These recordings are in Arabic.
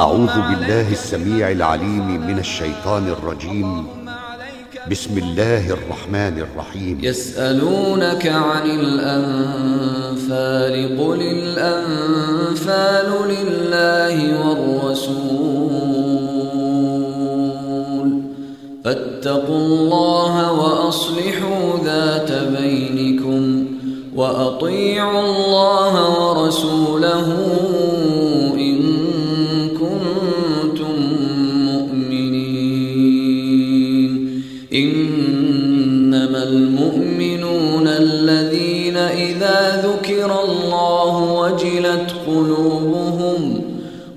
أعوذ بالله السميع العليم من الشيطان الرجيم. بسم الله الرحمن الرحيم. يسألونك عن الأنفال قل الأنفال لله والرسول. فاتقوا الله وأصلحوا ذات بينكم وأطيعوا الله ورسوله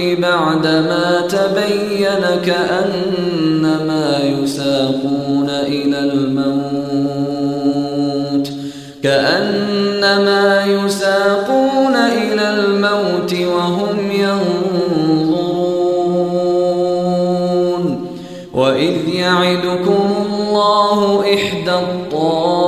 الحق بعدما تبين كأنما يساقون إلى الموت. كأنما يساقون إلى الموت وهم ينظرون. وإذ يعدكم الله إحدى الطائفتين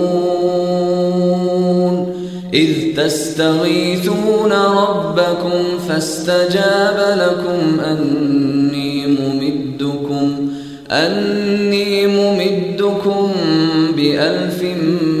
إذ تستغيثون ربكم فاستجاب لكم أني ممدكم أني ممدكم بألف من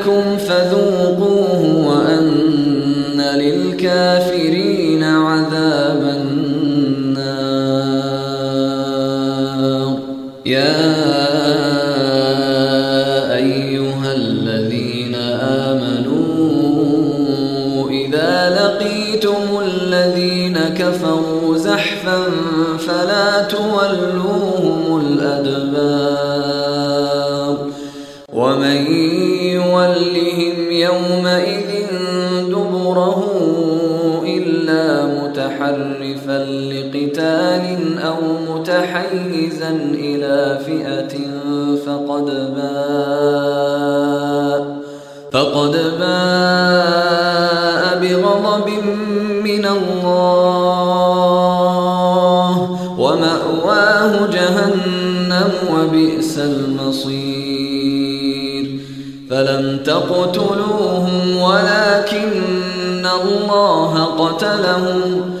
متحيزا إلى فئة فقد باء فقد باء بغضب من الله ومأواه جهنم وبئس المصير فلم تقتلوهم ولكن الله قتلهم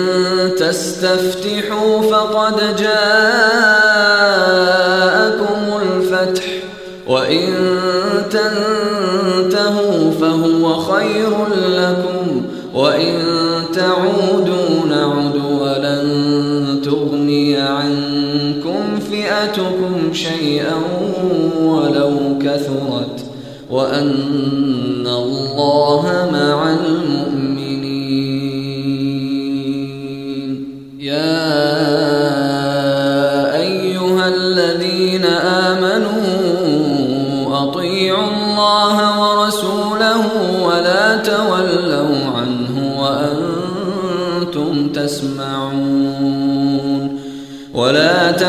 تستفتحوا فقد جاءكم الفتح. وإن تنتهوا فهو خير لكم. وإن تعودوا نعد ولن تغني عنكم فئتكم شيئا ولو كثرت. وأن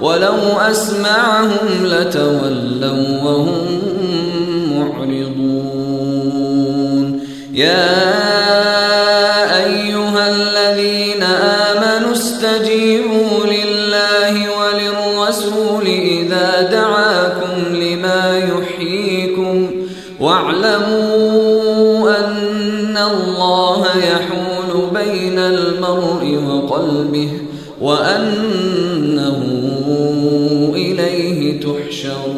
ولو أسمعهم لتولوا وهم معرضون. يا أيها الذين آمنوا استجيبوا لله وللرسول إذا دعاكم لما يحييكم واعلموا أن الله يحول بين المرء وقلبه وأنه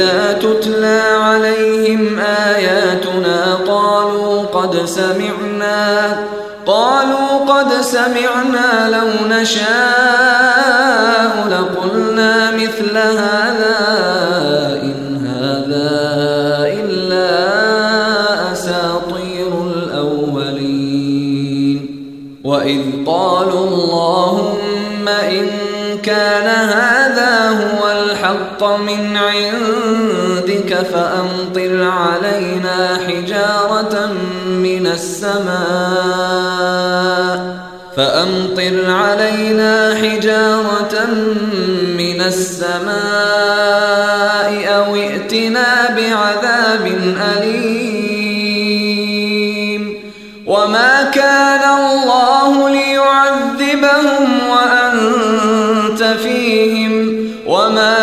وإذا تتلى عليهم آياتنا قالوا قد سمعنا قالوا قد سمعنا لو نشاء لقلنا مثل هذا. الحق من عندك فأمطر علينا حجارة من السماء. فأمطر علينا حجارة من السماء أو ائتنا بعذاب أليم. وما كان الله ليعذبهم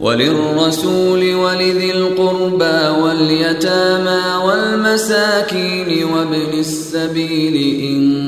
وللرسول ولذي القربى واليتامى والمساكين وابن السبيل إن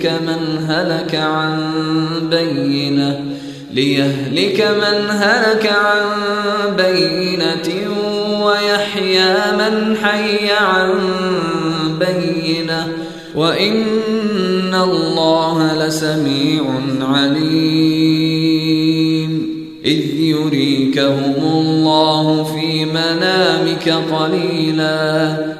ليهلك من هلك عن بينة ليهلك من هلك عن بينة ويحيى من حي عن بينة. وإن الله لسميع عليم. إذ يريكهم الله في منامك قليلا.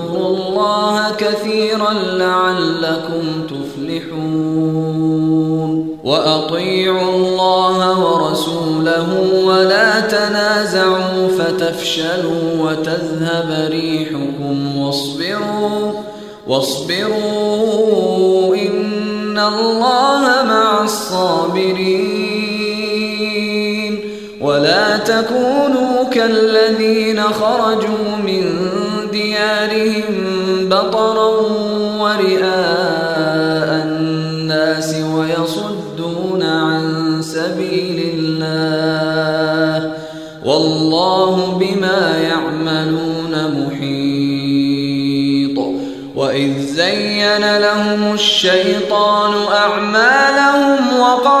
الله كثيرا لعلكم تفلحون. وأطيعوا الله ورسوله ولا تنازعوا فتفشلوا وتذهب ريحكم واصبروا واصبروا إن الله مع الصابرين. ولا تكونوا كالذين خرجوا من ديارهم بطرا ورئاء الناس ويصدون عن سبيل الله والله بما يعملون محيط وإذ زين لهم الشيطان أعمالهم وقال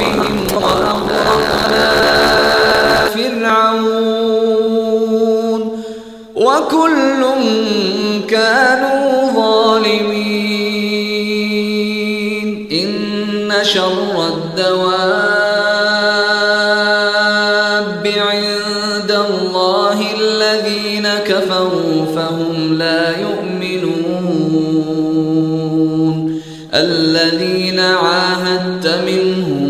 بهم وأغرقنا فرعون. وكل كانوا ظالمين. إن شر الدواب عند الله الذين كفروا فهم لا يؤمنون. الذين عاهدت منهم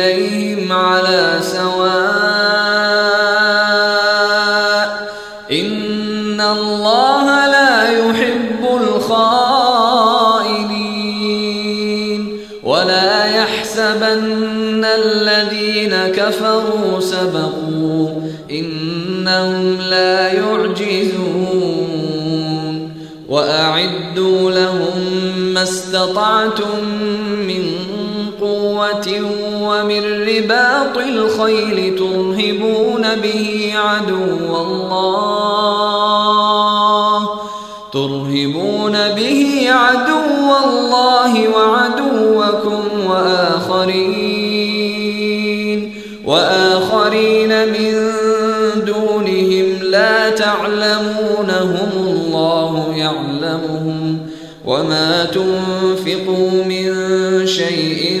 إليهم على سواء إن الله لا يحب الخائنين ولا يحسبن الذين كفروا سبقوا إنهم لا يعجزون وأعدوا لهم ما استطعتم من قوة ومن رباط الخيل ترهبون به عدو الله ترهبون به عدو الله وعدوكم وآخرين وآخرين من دونهم لا تعلمونهم الله يعلمهم وما تنفقوا من شيء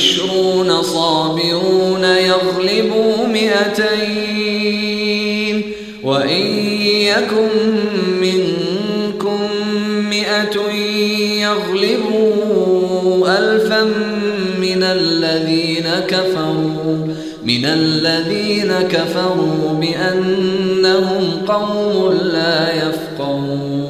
منكم عشرون صابرون يغلبوا مئتين وإن يكن منكم مئة يغلبوا ألفا من الذين كفروا من الذين كفروا بأنهم قوم لا يفقهون.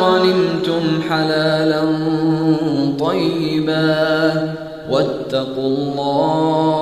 غنمتم حلالا طيبا واتقوا الله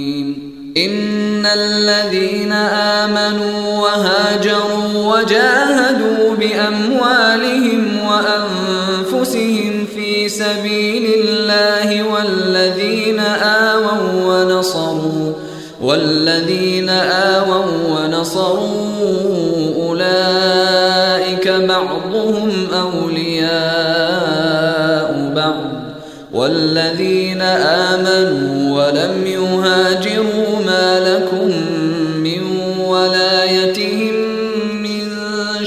إن الذين آمنوا وهاجروا وجاهدوا بأموالهم وأنفسهم في سبيل الله والذين آووا ونصروا والذين آووا ونصروا أولئك بعضهم أولياء بعض والذين آمنوا ولم يهاجروا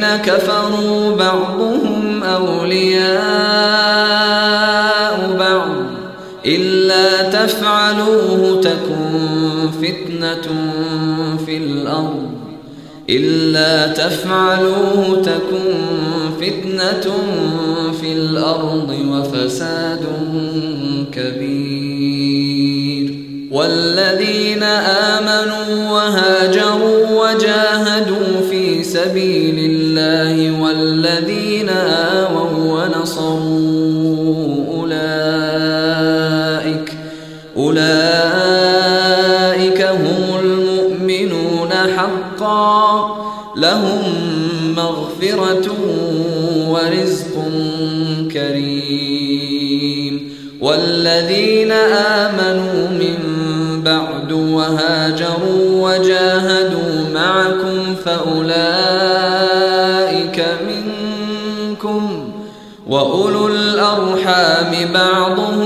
والذين كفروا بعضهم أولياء بعض. إلا تفعلوه تكن فتنة في الأرض. إلا تفعلوه تكن فتنة في الأرض وفساد كبير. والذين آمنوا وهاجروا وجاهدوا في سبيل الله والذين آووا ونصروا أولئك أولئك هم المؤمنون حقا. لهم مغفرة ورزق كريم. والذين آمنوا من بعد وهاجروا الأرحام بعضهم